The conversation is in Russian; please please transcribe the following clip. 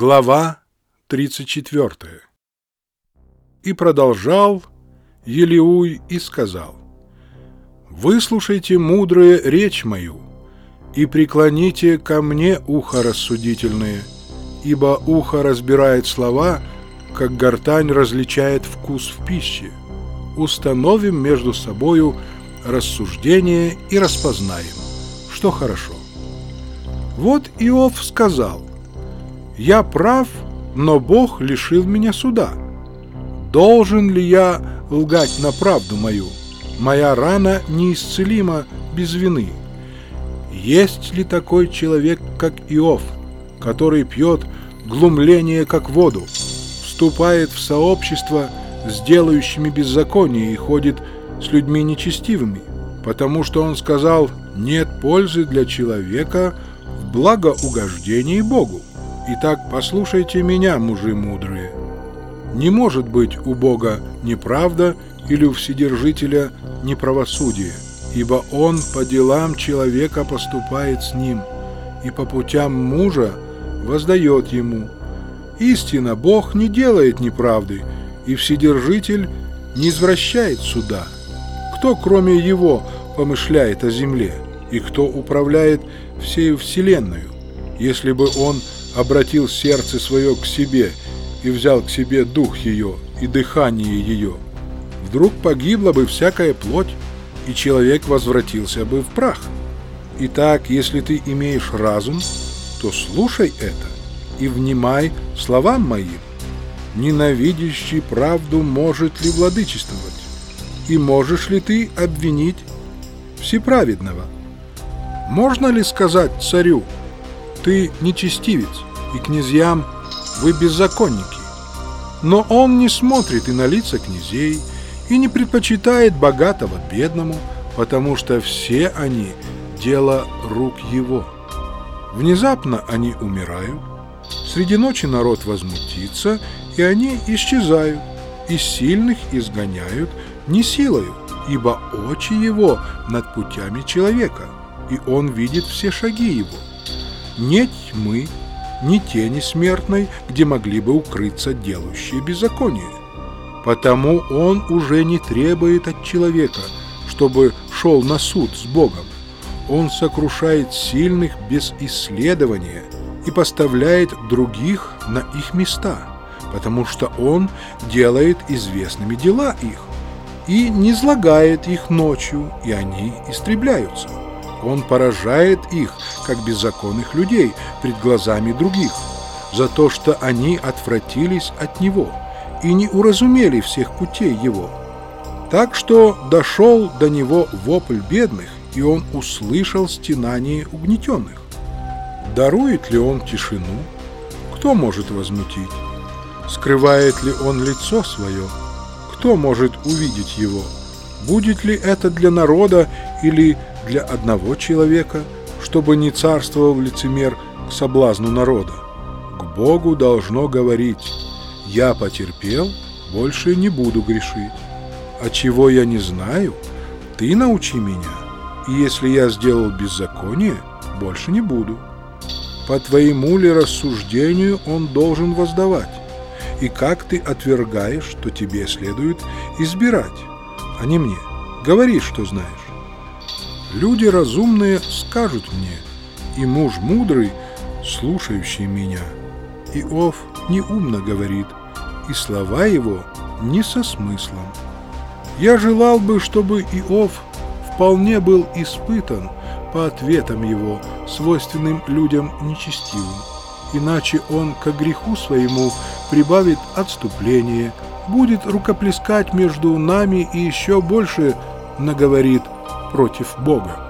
Глава 34 И продолжал Елеуй и сказал, «Выслушайте, мудрые, речь мою, и преклоните ко мне ухо рассудительное, ибо ухо разбирает слова, как гортань различает вкус в пище. Установим между собою рассуждение и распознаем, что хорошо». Вот Иов сказал, «Я прав, но Бог лишил меня суда. Должен ли я лгать на правду мою? Моя рана неисцелима без вины. Есть ли такой человек, как Иов, который пьет глумление, как воду, вступает в сообщество с делающими беззаконие и ходит с людьми нечестивыми, потому что он сказал «нет пользы для человека в благоугождении Богу». Итак, послушайте меня, мужи мудрые. Не может быть у Бога неправда или у Вседержителя неправосудие, ибо Он по делам человека поступает с ним, и по путям мужа воздает ему. Истинно, Бог не делает неправды, и Вседержитель не извращает суда. Кто, кроме Его, помышляет о земле, и кто управляет всею вселенную? Если бы Он обратил сердце свое к себе и взял к себе дух ее и дыхание ее, вдруг погибла бы всякая плоть, и человек возвратился бы в прах. Итак, если ты имеешь разум, то слушай это и внимай словам моим. Ненавидящий правду может ли владычествовать? И можешь ли ты обвинить всеправедного? Можно ли сказать царю, ты нечестивец, и князьям вы беззаконники. Но он не смотрит и на лица князей, и не предпочитает богатого бедному, потому что все они – дело рук его. Внезапно они умирают, среди ночи народ возмутится, и они исчезают, и сильных изгоняют не силою, ибо очи его над путями человека, и он видит все шаги его нет тьмы, ни тени смертной, где могли бы укрыться делающие беззаконие. Потому он уже не требует от человека, чтобы шел на суд с Богом. Он сокрушает сильных без исследования и поставляет других на их места, потому что он делает известными дела их и не злагает их ночью, и они истребляются. Он поражает их, как беззаконных людей, пред глазами других, за то, что они отвратились от Него и не уразумели всех путей Его. Так что дошел до Него вопль бедных, и Он услышал стенание угнетенных. Дарует ли Он тишину? Кто может возмутить? Скрывает ли Он лицо свое? Кто может увидеть Его? Будет ли это для народа или для одного человека, чтобы не царствовал лицемер к соблазну народа. К Богу должно говорить «Я потерпел, больше не буду грешить». А чего я не знаю, ты научи меня, и если я сделал беззаконие, больше не буду. По твоему ли рассуждению он должен воздавать? И как ты отвергаешь, что тебе следует избирать, а не мне? Говори, что знаешь. Люди разумные скажут мне, и муж мудрый, слушающий меня. Иов неумно говорит, и слова его не со смыслом. Я желал бы, чтобы Иов вполне был испытан по ответам его, свойственным людям нечестивым. Иначе он к греху своему прибавит отступление, будет рукоплескать между нами и еще больше наговорит против Бога.